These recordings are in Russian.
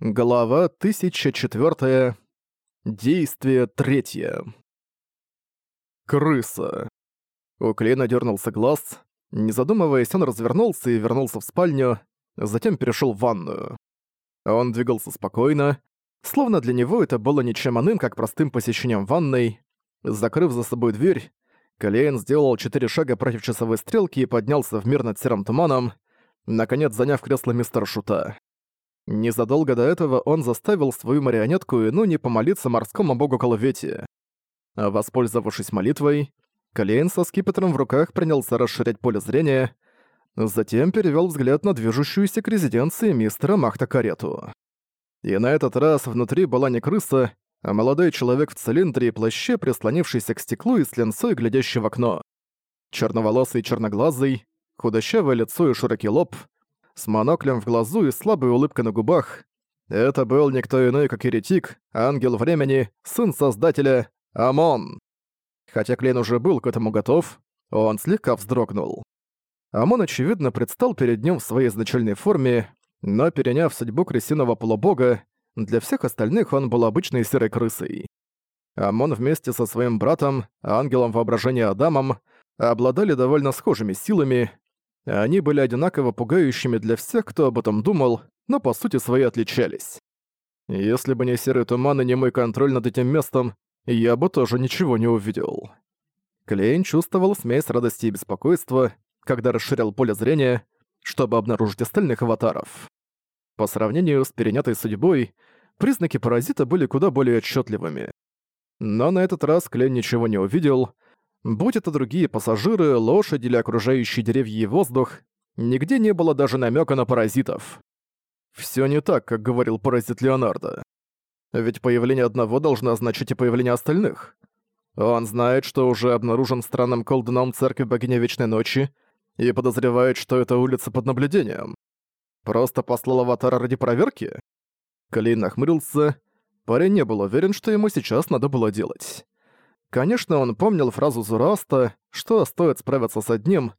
Глава 1004. Действие третье. Крыса. У Клина дернулся глаз. Не задумываясь, он развернулся и вернулся в спальню, затем перешел в ванную. Он двигался спокойно, словно для него это было ничем иным, как простым посещением ванной. Закрыв за собой дверь, Клейн сделал четыре шага против часовой стрелки и поднялся в мир над серым туманом, наконец заняв кресло мистера Шута. Незадолго до этого он заставил свою марионетку Инуни помолиться морскому богу Коловете. А воспользовавшись молитвой, Калейн со скипетром в руках принялся расширять поле зрения, затем перевёл взгляд на движущуюся к резиденции мистера Махта карету. И на этот раз внутри была не крыса, а молодой человек в цилиндре и плаще, прислонившийся к стеклу и с ленцой, глядящий в окно. Черноволосый черноглазый, худощавое лицо и широкий лоб — с моноклем в глазу и слабой улыбкой на губах. Это был никто иной, как еретик, ангел времени, сын Создателя, Амон. Хотя Клейн уже был к этому готов, он слегка вздрогнул. Амон, очевидно, предстал перед ним в своей изначальной форме, но, переняв судьбу крысиного полубога, для всех остальных он был обычной серой крысой. Амон вместе со своим братом, ангелом воображения Адамом, обладали довольно схожими силами, они были одинаково пугающими для всех, кто об этом думал, но по сути свои отличались. Если бы не серый туман и не мой контроль над этим местом, я бы тоже ничего не увидел. Клейн чувствовал смесь радости и беспокойства, когда расширял поле зрения, чтобы обнаружить остальных аватаров. По сравнению с перенятой судьбой, признаки паразита были куда более отчетливыми. Но на этот раз Клейн ничего не увидел — Будь это другие пассажиры, лошади или окружающие деревья и воздух, нигде не было даже намека на паразитов. Все не так, как говорил паразит Леонардо. Ведь появление одного должно означать и появление остальных. Он знает, что уже обнаружен странным колдуном церкви Богини Вечной Ночи и подозревает, что это улица под наблюдением. Просто послал аватара ради проверки? Клей нахмурился. Парень не был уверен, что ему сейчас надо было делать. Конечно, он помнил фразу Зураста, что стоит справиться с одним,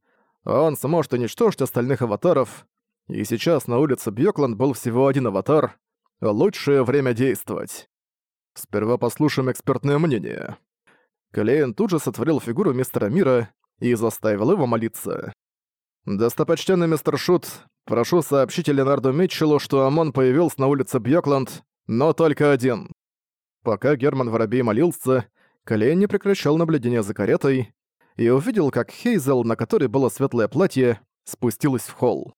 а он сможет уничтожить остальных аватаров, и сейчас на улице Бьёкланд был всего один аватар. Лучшее время действовать. Сперва послушаем экспертное мнение. Клейн тут же сотворил фигуру мистера Мира и заставил его молиться. «Достопочтенный мистер Шут, прошу сообщить Ленарду Митчеллу, что ОМОН появился на улице Бьёкланд, но только один». Пока Герман Воробей молился, Клейн не прекращал наблюдение за каретой и увидел, как Хейзел, на которой было светлое платье, спустилась в холл.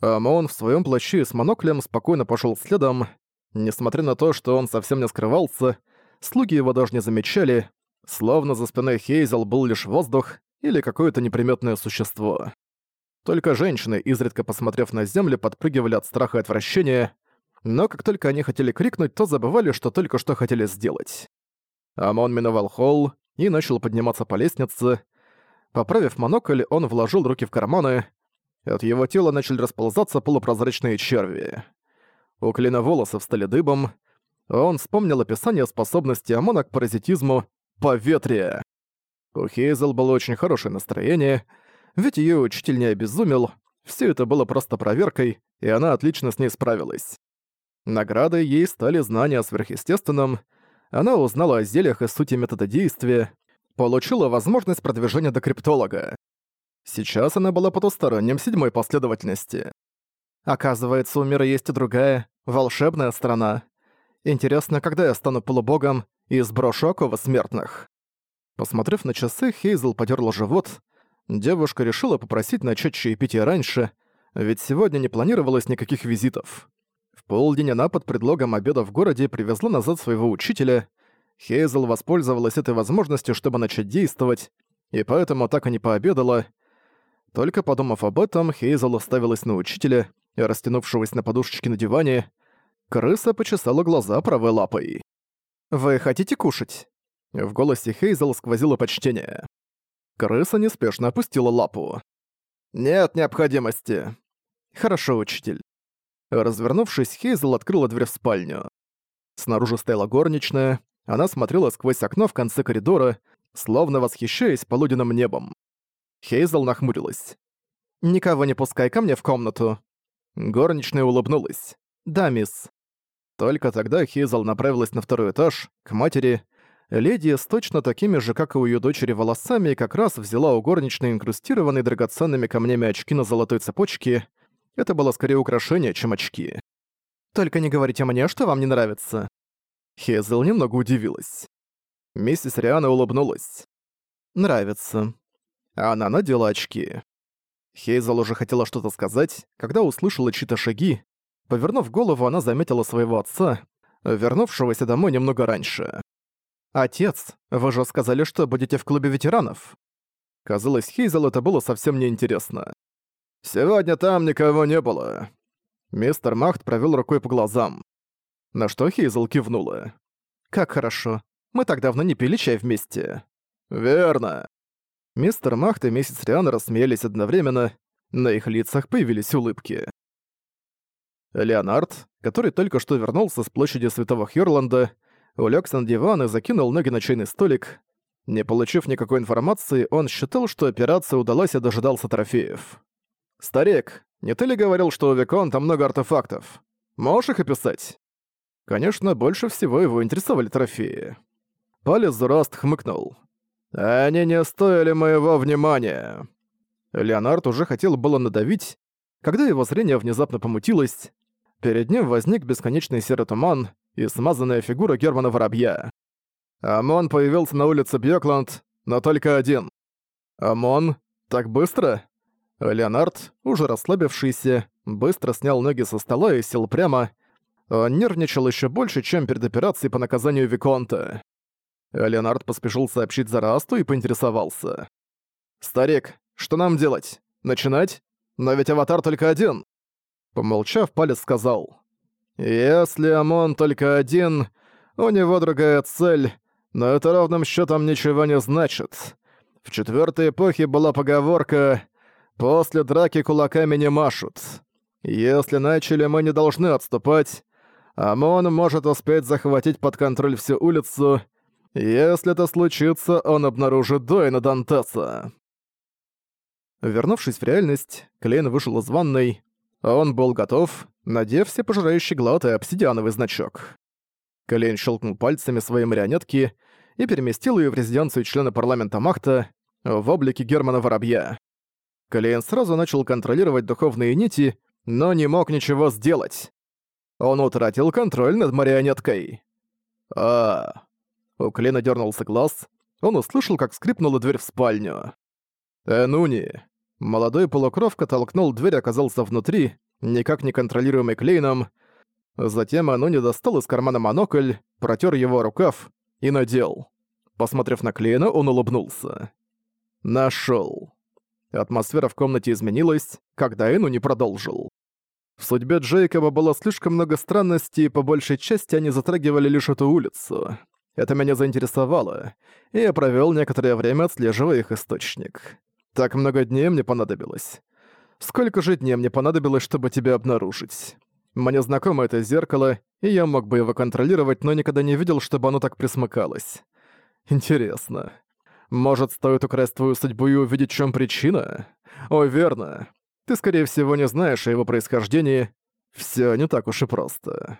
Амон в своем плаще с моноклем спокойно пошел следом. Несмотря на то, что он совсем не скрывался, слуги его даже не замечали, словно за спиной Хейзел был лишь воздух или какое-то неприметное существо. Только женщины, изредка посмотрев на землю, подпрыгивали от страха и отвращения, но как только они хотели крикнуть, то забывали, что только что хотели сделать. Амон миновал холл и начал подниматься по лестнице. Поправив монокль, он вложил руки в карманы. От его тела начали расползаться полупрозрачные черви. У Клина волосы встали дыбом. Он вспомнил описание способности Амона к паразитизму по ветре. У Хейзел было очень хорошее настроение, ведь ее учитель не обезумел, все это было просто проверкой, и она отлично с ней справилась. Наградой ей стали знания о сверхъестественном — она узнала о зельях и сути метода действия, получила возможность продвижения до криптолога. Сейчас она была потусторонним седьмой последовательности. Оказывается, у мира есть и другая, волшебная страна. Интересно, когда я стану полубогом и сброшу оковы смертных? Посмотрев на часы, Хейзл потерла живот. Девушка решила попросить начать чаепитие раньше, ведь сегодня не планировалось никаких визитов. В полдень она под предлогом обеда в городе привезла назад своего учителя. Хейзел воспользовалась этой возможностью, чтобы начать действовать, и поэтому так и не пообедала. Только подумав об этом, Хейзел оставилась на учителя, растянувшегося на подушечке на диване. Крыса почесала глаза правой лапой. «Вы хотите кушать?» В голосе Хейзел сквозило почтение. Крыса неспешно опустила лапу. «Нет необходимости». «Хорошо, учитель». Развернувшись, Хейзл открыла дверь в спальню. Снаружи стояла горничная, она смотрела сквозь окно в конце коридора, словно восхищаясь полуденным небом. Хейзл нахмурилась. «Никого не пускай ко мне в комнату». Горничная улыбнулась. «Да, мисс». Только тогда Хейзл направилась на второй этаж, к матери. Леди с точно такими же, как и у ее дочери, волосами как раз взяла у горничной инкрустированные драгоценными камнями очки на золотой цепочке — это было скорее украшение, чем очки. «Только не говорите мне, что вам не нравится». Хейзел немного удивилась. Миссис Риана улыбнулась. «Нравится». Она надела очки. Хейзел уже хотела что-то сказать, когда услышала чьи-то шаги. Повернув голову, она заметила своего отца, вернувшегося домой немного раньше. «Отец, вы же сказали, что будете в клубе ветеранов». Казалось, Хейзел это было совсем неинтересно. Сегодня там никого не было». Мистер Махт провёл рукой по глазам. На что Хейзл кивнула. «Как хорошо. Мы так давно не пили чай вместе». «Верно». Мистер Махт и Месяц Риана рассмеялись одновременно, на их лицах появились улыбки. Леонард, который только что вернулся с площади Святого Хьюрланда, улегся на диван и закинул ноги на чайный столик. Не получив никакой информации, он считал, что операция удалась и дожидался трофеев. «Старик, не ты ли говорил, что у Виконта много артефактов? Можешь их описать?» Конечно, больше всего его интересовали трофеи. Палец Раст хмыкнул. «Они не стоили моего внимания!» Леонард уже хотел было надавить, когда его зрение внезапно помутилось. Перед ним возник бесконечный серый туман и смазанная фигура Германа Воробья. ОМОН появился на улице Бьёкланд, но только один. «ОМОН? Так быстро?» Леонард, уже расслабившийся, быстро снял ноги со стола и сел прямо. Он нервничал еще больше, чем перед операцией по наказанию Виконта. Леонард поспешил сообщить Зарасту и поинтересовался. «Старик, что нам делать? Начинать? Но ведь аватар только один!» Помолчав, Палец сказал. «Если Амон только один, у него другая цель, но это ровным счетом ничего не значит. В четвертой эпохе была поговорка После драки кулаками не машут. Если начали, мы не должны отступать. ОМОН может успеть захватить под контроль всю улицу. Если это случится, он обнаружит Дойна Дантеса. Вернувшись в реальность, Клейн вышел из ванной. Он был готов, надев все пожирающий глот и обсидиановый значок. Клейн щелкнул пальцами своей марионетки и переместил ее в резиденцию члена парламента Махта в облике Германа Воробья. Клейн сразу начал контролировать духовные нити, но не мог ничего сделать. Он утратил контроль над марионеткой. а У Клейна дернулся глаз. Он услышал, как скрипнула дверь в спальню. «Энуни!» Молодой полукровка толкнул дверь, оказался внутри, никак не контролируемый Клейном. Затем Энуни достал из кармана монокль, протер его рукав и надел. Посмотрев на Клейна, он улыбнулся. Нашел. Атмосфера в комнате изменилась, когда Эну не продолжил. В судьбе Джейкоба было слишком много странностей, и по большей части они затрагивали лишь эту улицу. Это меня заинтересовало, и я провёл некоторое время, отслеживая их источник. Так много дней мне понадобилось. Сколько же дней мне понадобилось, чтобы тебя обнаружить? Мне знакомо это зеркало, и я мог бы его контролировать, но никогда не видел, чтобы оно так присмыкалось. Интересно. Может, стоит украсть твою судьбу и увидеть, в чем причина? Ой, верно. Ты, скорее всего, не знаешь о его происхождении. Все не так уж и просто.